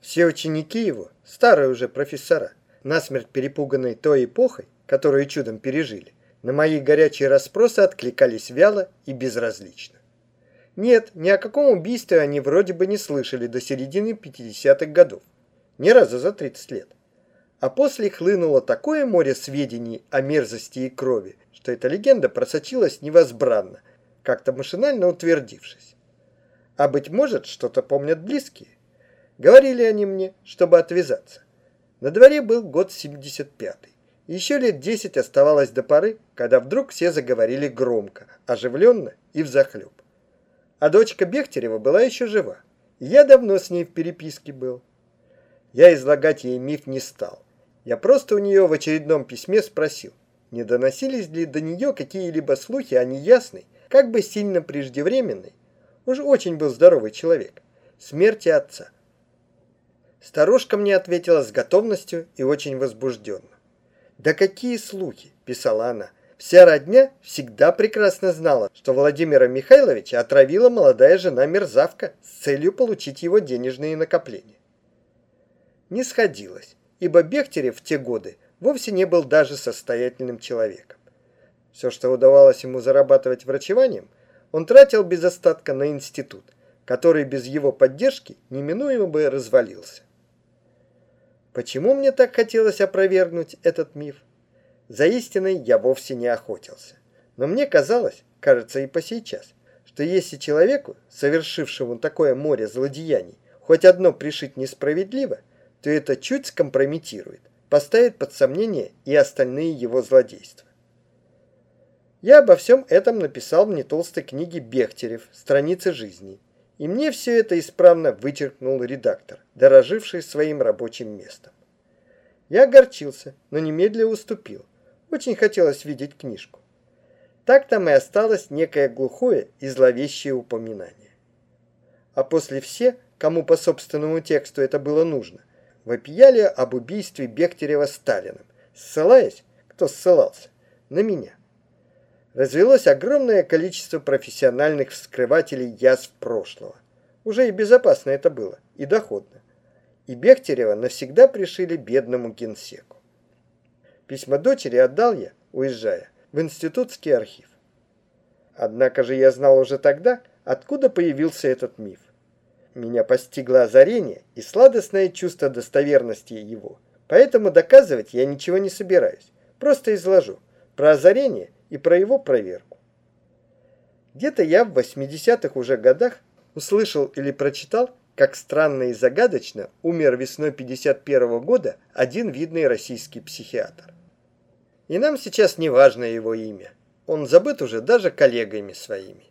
Все ученики его, старые уже профессора, насмерть перепуганные той эпохой, которую чудом пережили, на мои горячие расспросы откликались вяло и безразлично. Нет, ни о каком убийстве они вроде бы не слышали до середины 50-х годов. Ни разу за 30 лет. А после хлынуло такое море сведений о мерзости и крови, что эта легенда просочилась невозбранно, как-то машинально утвердившись. А быть может, что-то помнят близкие. Говорили они мне, чтобы отвязаться. На дворе был год 75-й. Еще лет десять оставалось до поры, когда вдруг все заговорили громко, оживленно и взахлеб. А дочка Бехтерева была еще жива. Я давно с ней в переписке был. Я излагать ей миф не стал. Я просто у нее в очередном письме спросил, не доносились ли до нее какие-либо слухи о неясной, как бы сильно преждевременной, уж очень был здоровый человек, смерти отца. Старушка мне ответила с готовностью и очень возбужденно. «Да какие слухи!» – писала она. Вся родня всегда прекрасно знала, что Владимира Михайловича отравила молодая жена мерзавка с целью получить его денежные накопления. Не сходилось, ибо Бехтерев в те годы вовсе не был даже состоятельным человеком. Все, что удавалось ему зарабатывать врачеванием, он тратил без остатка на институт, который без его поддержки неминуемо бы развалился. Почему мне так хотелось опровергнуть этот миф? За истиной я вовсе не охотился. Но мне казалось, кажется и по сейчас, что если человеку, совершившему такое море злодеяний, хоть одно пришить несправедливо, то это чуть скомпрометирует, поставит под сомнение и остальные его злодейства. Я обо всем этом написал в нетолстой книге Бехтерев «Страницы жизни», и мне все это исправно вычеркнул редактор, дороживший своим рабочим местом. Я огорчился, но немедленно уступил – очень хотелось видеть книжку. Так там и осталось некое глухое и зловещее упоминание. А после все, кому по собственному тексту это было нужно, вопияли об убийстве Бехтерева Сталиным, ссылаясь, кто ссылался, на меня. Развелось огромное количество профессиональных вскрывателей язв прошлого. Уже и безопасно это было, и доходно. И Бехтерева навсегда пришили бедному генсеку. Письма дочери отдал я, уезжая, в институтский архив. Однако же я знал уже тогда, откуда появился этот миф. Меня постигло озарение и сладостное чувство достоверности его. Поэтому доказывать я ничего не собираюсь. Просто изложу про озарение и про его проверку. Где-то я в 80-х уже годах услышал или прочитал, как странно и загадочно умер весной 51 -го года один видный российский психиатр. И нам сейчас не важно его имя. Он забыт уже даже коллегами своими.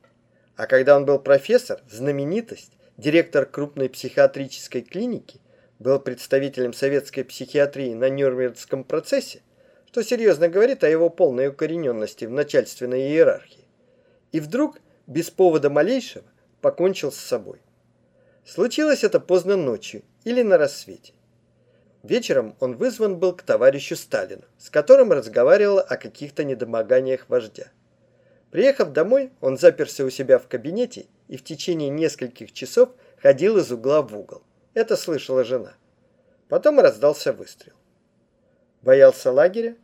А когда он был профессор, знаменитость, директор крупной психиатрической клиники, был представителем советской психиатрии на Нюрнбергском процессе, что серьезно говорит о его полной укорененности в начальственной иерархии. И вдруг, без повода малейшего, покончил с собой. Случилось это поздно ночью или на рассвете. Вечером он вызван был к товарищу Сталину, с которым разговаривал о каких-то недомоганиях вождя. Приехав домой, он заперся у себя в кабинете и в течение нескольких часов ходил из угла в угол. Это слышала жена. Потом раздался выстрел. Боялся лагеря,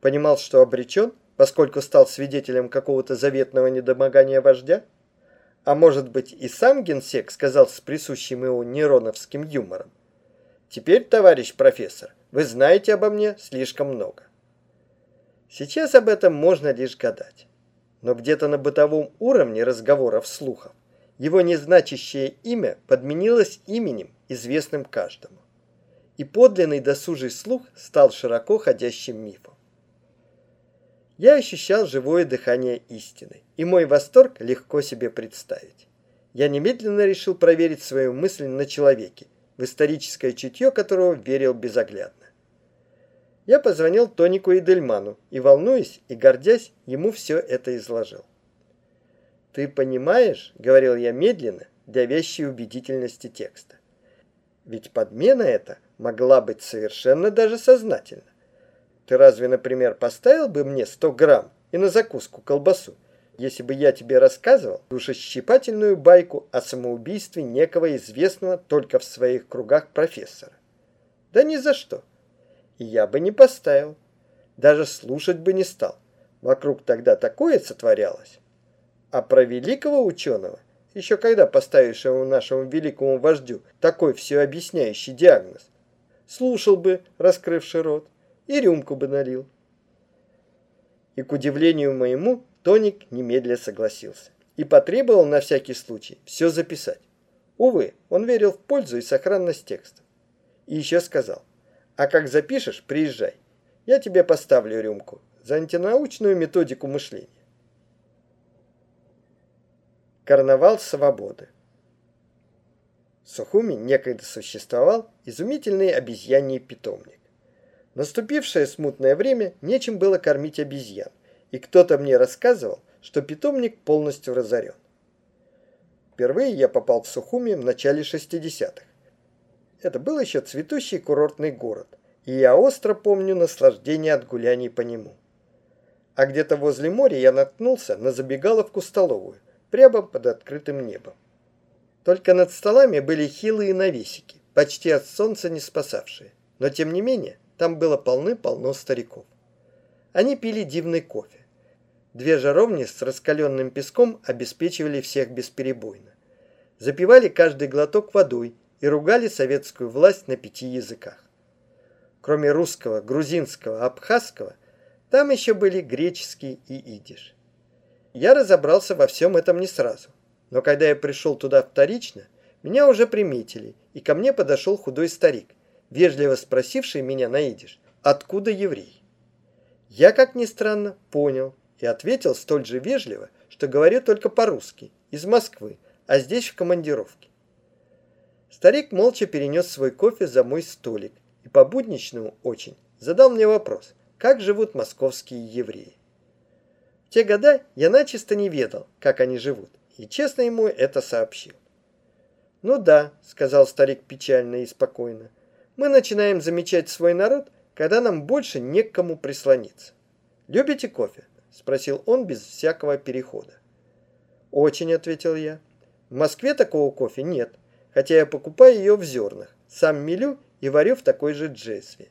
понимал, что обречен, поскольку стал свидетелем какого-то заветного недомогания вождя, а может быть и сам генсек сказал с присущим ему нероновским юмором. Теперь, товарищ профессор, вы знаете обо мне слишком много. Сейчас об этом можно лишь гадать. Но где-то на бытовом уровне разговоров слухов его незначащее имя подменилось именем, известным каждому. И подлинный досужий слух стал широко ходящим мифом. Я ощущал живое дыхание истины, и мой восторг легко себе представить. Я немедленно решил проверить свою мысль на человеке в историческое чутье которого верил безоглядно. Я позвонил Тонику и Дельману и, волнуясь и гордясь, ему все это изложил. «Ты понимаешь, — говорил я медленно, для вещей убедительности текста, — ведь подмена эта могла быть совершенно даже сознательна. Ты разве, например, поставил бы мне 100 грамм и на закуску колбасу, если бы я тебе рассказывал душещипательную байку о самоубийстве некого известного только в своих кругах профессора? Да ни за что. И я бы не поставил. Даже слушать бы не стал. Вокруг тогда такое сотворялось. А про великого ученого, еще когда поставившего нашему великому вождю такой все объясняющий диагноз, слушал бы, раскрывший рот, и рюмку бы налил. И к удивлению моему, Тоник немедля согласился и потребовал на всякий случай все записать. Увы, он верил в пользу и сохранность текста. И еще сказал, а как запишешь, приезжай. Я тебе поставлю рюмку за антинаучную методику мышления. Карнавал свободы. Сухуми некогда существовал изумительный обезьяний питомник. Наступившее смутное время нечем было кормить обезьян, и кто-то мне рассказывал, что питомник полностью разорен. Впервые я попал в Сухуми в начале 60-х. Это был еще цветущий курортный город, и я остро помню наслаждение от гуляний по нему. А где-то возле моря я наткнулся на забегаловку-столовую, прямо под открытым небом. Только над столами были хилые навесики, почти от солнца не спасавшие. Но тем не менее, там было полны-полно стариков. Они пили дивный кофе. Две жаровни с раскаленным песком обеспечивали всех бесперебойно. Запивали каждый глоток водой и ругали советскую власть на пяти языках. Кроме русского, грузинского, абхазского, там еще были греческий и идиш. Я разобрался во всем этом не сразу. Но когда я пришел туда вторично, меня уже приметили, и ко мне подошел худой старик, вежливо спросивший меня на идиш, откуда еврей. Я, как ни странно, понял и ответил столь же вежливо, что говорю только по-русски, из Москвы, а здесь в командировке. Старик молча перенес свой кофе за мой столик и по-будничному очень задал мне вопрос, как живут московские евреи. В те года я начисто не ведал, как они живут, и честно ему это сообщил. «Ну да», — сказал старик печально и спокойно, — «мы начинаем замечать свой народ, когда нам больше не к кому прислониться». «Любите кофе?» — спросил он без всякого перехода. «Очень», — ответил я. «В Москве такого кофе нет, хотя я покупаю ее в зернах, сам мелю и варю в такой же джезве.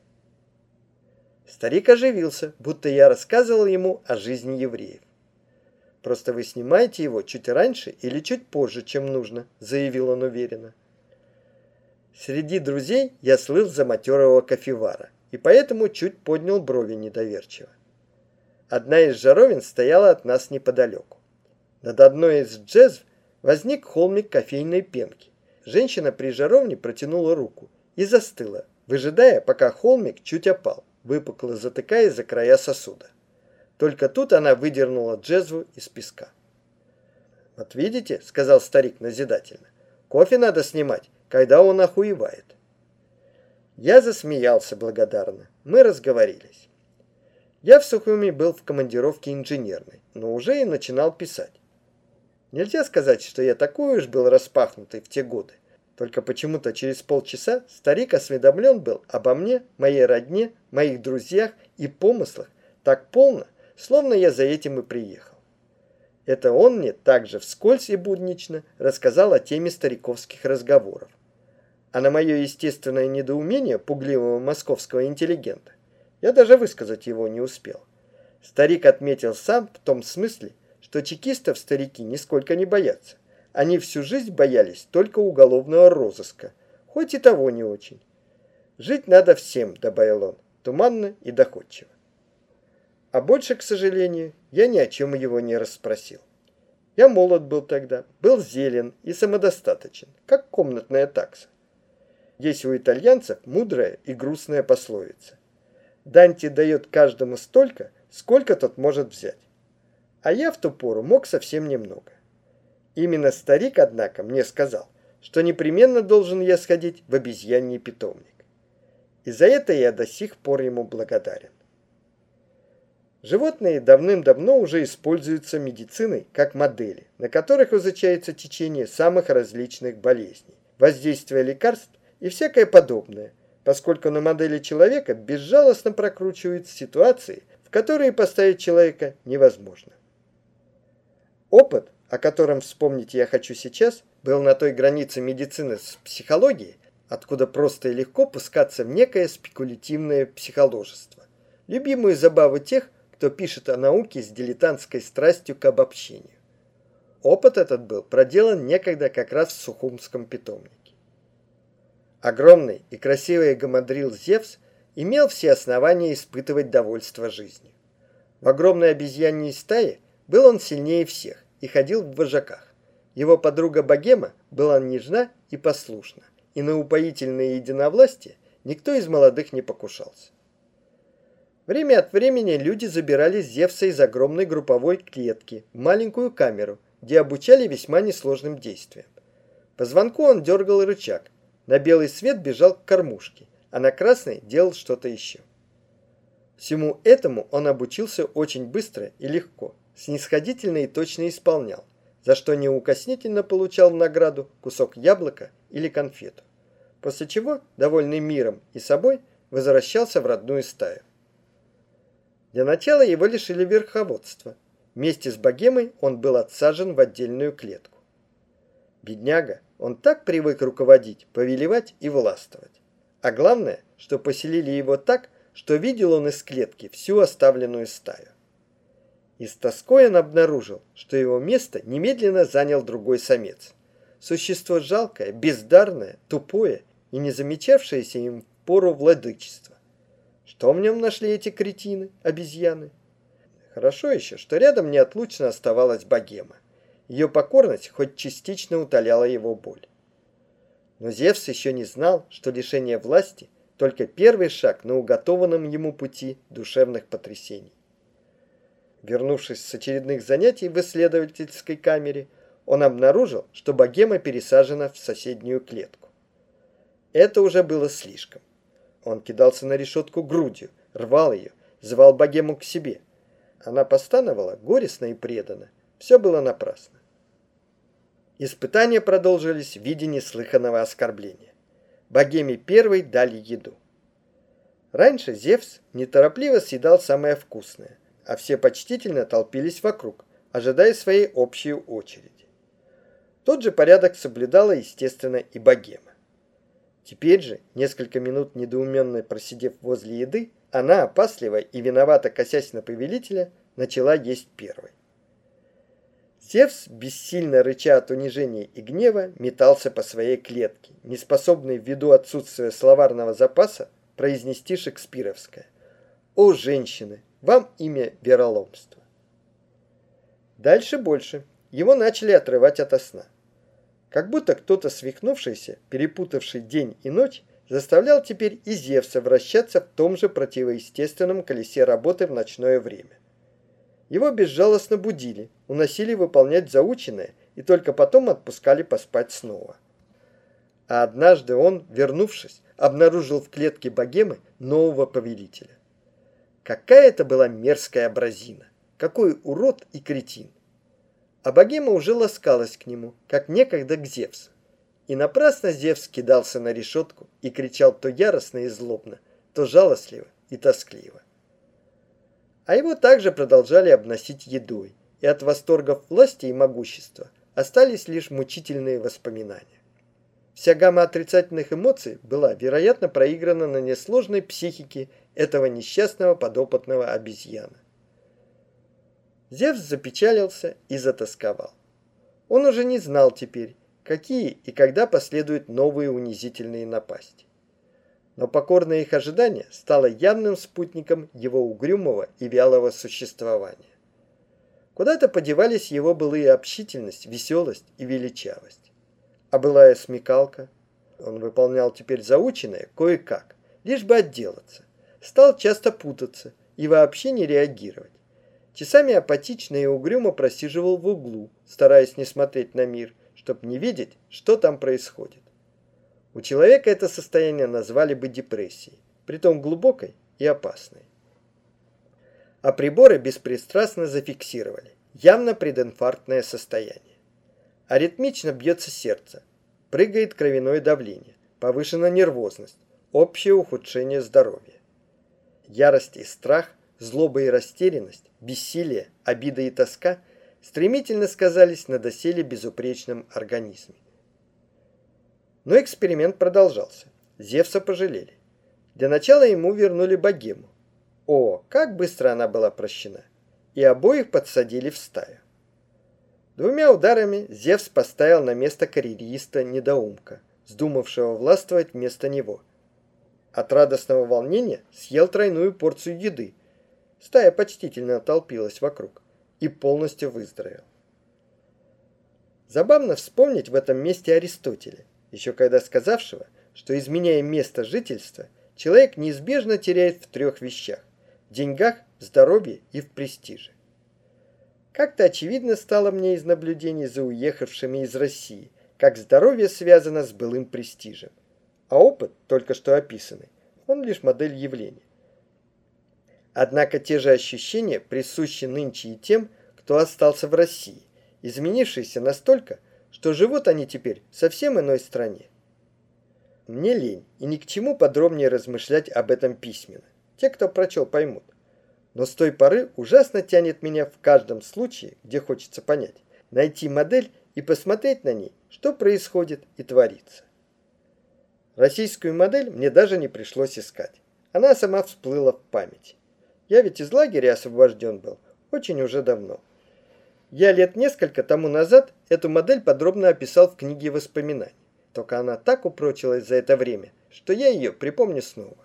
Старик оживился, будто я рассказывал ему о жизни евреев. «Просто вы снимаете его чуть раньше или чуть позже, чем нужно», — заявил он уверенно. Среди друзей я слыл за матерого кофевара, и поэтому чуть поднял брови недоверчиво. Одна из жаровин стояла от нас неподалеку. Над одной из джезв возник холмик кофейной пенки. Женщина при жаровне протянула руку и застыла, выжидая, пока холмик чуть опал выпукло затыкая за края сосуда. Только тут она выдернула джезву из песка. «Вот видите», — сказал старик назидательно, — «кофе надо снимать, когда он охуевает». Я засмеялся благодарно. Мы разговорились. Я в Сухуми был в командировке инженерной, но уже и начинал писать. Нельзя сказать, что я такой уж был распахнутый в те годы. Только почему-то через полчаса старик осведомлен был обо мне, моей родне, моих друзьях и помыслах так полно, словно я за этим и приехал. Это он мне также вскользь и буднично рассказал о теме стариковских разговоров. А на мое естественное недоумение пугливого московского интеллигента я даже высказать его не успел. Старик отметил сам в том смысле, что чекистов старики нисколько не боятся. Они всю жизнь боялись только уголовного розыска, хоть и того не очень. Жить надо всем, добавил он, туманно и доходчиво. А больше, к сожалению, я ни о чем его не расспросил. Я молод был тогда, был зелен и самодостаточен, как комнатная такса. Есть у итальянцев мудрая и грустная пословица. Данте дает каждому столько, сколько тот может взять. А я в ту пору мог совсем немного. Именно старик, однако, мне сказал, что непременно должен я сходить в обезьяний питомник. И за это я до сих пор ему благодарен. Животные давным-давно уже используются медициной как модели, на которых изучается течение самых различных болезней, воздействие лекарств и всякое подобное, поскольку на модели человека безжалостно прокручивают ситуации, в которые поставить человека невозможно. Опыт, о котором вспомнить я хочу сейчас, был на той границе медицины с психологией, откуда просто и легко пускаться в некое спекулятивное психоложество. Любимую забаву тех, кто пишет о науке с дилетантской страстью к обобщению. Опыт этот был проделан некогда как раз в Сухумском питомнике. Огромный и красивый гамадрил Зевс имел все основания испытывать довольство жизнью. В огромной обезьяньей стае был он сильнее всех и ходил в вожаках. Его подруга Богема была нежна и послушна, и на упоительное единовластие никто из молодых не покушался. Время от времени люди забирали Зевса из огромной групповой клетки в маленькую камеру, где обучали весьма несложным действиям. По звонку он дергал рычаг, на белый свет бежал к кормушке, а на красный делал что-то еще. Всему этому он обучился очень быстро и легко, снисходительно и точно исполнял, за что неукоснительно получал в награду кусок яблока или конфету. После чего, довольный миром и собой, возвращался в родную стаю. Для начала его лишили верховодства. Вместе с богемой он был отсажен в отдельную клетку. Бедняга, он так привык руководить, повелевать и властвовать. А главное, что поселили его так, что видел он из клетки всю оставленную стаю. И с тоской он обнаружил, что его место немедленно занял другой самец. Существо жалкое, бездарное, тупое и не замечавшееся им в пору владычества. Что в нем нашли эти кретины, обезьяны? Хорошо еще, что рядом неотлучно оставалась богема. Ее покорность хоть частично утоляла его боль. Но Зевс еще не знал, что лишение власти – только первый шаг на уготованном ему пути душевных потрясений. Вернувшись с очередных занятий в исследовательской камере, он обнаружил, что богема пересажена в соседнюю клетку. Это уже было слишком. Он кидался на решетку грудью, рвал ее, звал богему к себе. Она постановала горестно и преданно. Все было напрасно. Испытания продолжились в виде неслыханного оскорбления. Богеме первой дали еду. Раньше Зевс неторопливо съедал самое вкусное – а все почтительно толпились вокруг, ожидая своей общей очереди. Тот же порядок соблюдала, естественно, и богема. Теперь же, несколько минут недоуменно просидев возле еды, она, опасливо и виновато косясь на повелителя, начала есть первой. Зевс, бессильно рыча от унижения и гнева, метался по своей клетке, неспособный ввиду отсутствия словарного запаса произнести шекспировское. «О, женщины, вам имя вероломство. Дальше больше. Его начали отрывать ото сна. Как будто кто-то свихнувшийся, перепутавший день и ночь, заставлял теперь и Зевса вращаться в том же противоестественном колесе работы в ночное время. Его безжалостно будили, уносили выполнять заученное и только потом отпускали поспать снова. А однажды он, вернувшись, обнаружил в клетке богемы нового повелителя. Какая это была мерзкая образина! Какой урод и кретин! А богема уже ласкалась к нему, как некогда к Зевсу. И напрасно Зевс кидался на решетку и кричал то яростно и злобно, то жалостливо и тоскливо. А его также продолжали обносить едой, и от восторгов власти и могущества остались лишь мучительные воспоминания. Вся гамма отрицательных эмоций была, вероятно, проиграна на несложной психике этого несчастного подопытного обезьяна. Зевс запечалился и затасковал. Он уже не знал теперь, какие и когда последуют новые унизительные напасти. Но покорное их ожидание стало явным спутником его угрюмого и вялого существования. Куда-то подевались его былые общительность, веселость и величавость. А былая смекалка, он выполнял теперь заученное кое-как, лишь бы отделаться стал часто путаться и вообще не реагировать. Часами апатично и угрюмо просиживал в углу, стараясь не смотреть на мир, чтобы не видеть, что там происходит. У человека это состояние назвали бы депрессией, притом глубокой и опасной. А приборы беспристрастно зафиксировали явно прединфарктное состояние. Аритмично бьется сердце, прыгает кровяное давление, повышена нервозность, общее ухудшение здоровья. Ярость и страх, злоба и растерянность, бессилие, обида и тоска стремительно сказались на доселе безупречном организме. Но эксперимент продолжался. Зевса пожалели. Для начала ему вернули богему. О, как быстро она была прощена! И обоих подсадили в стаю. Двумя ударами Зевс поставил на место карьериста-недоумка, вздумавшего властвовать вместо него. От радостного волнения съел тройную порцию еды. Стая почтительно толпилась вокруг и полностью выздоровел. Забавно вспомнить в этом месте Аристотеля, еще когда сказавшего, что изменяя место жительства, человек неизбежно теряет в трех вещах – деньгах, здоровье и в престиже. Как-то очевидно стало мне из наблюдений за уехавшими из России, как здоровье связано с былым престижем. А опыт, только что описанный, он лишь модель явления. Однако те же ощущения присущи нынче и тем, кто остался в России, изменившиеся настолько, что живут они теперь в совсем иной стране. Мне лень, и ни к чему подробнее размышлять об этом письменно. Те, кто прочел, поймут. Но с той поры ужасно тянет меня в каждом случае, где хочется понять, найти модель и посмотреть на ней, что происходит и творится. Российскую модель мне даже не пришлось искать. Она сама всплыла в памяти. Я ведь из лагеря освобожден был очень уже давно. Я лет несколько тому назад эту модель подробно описал в книге воспоминаний. Только она так упрочилась за это время, что я ее припомню снова.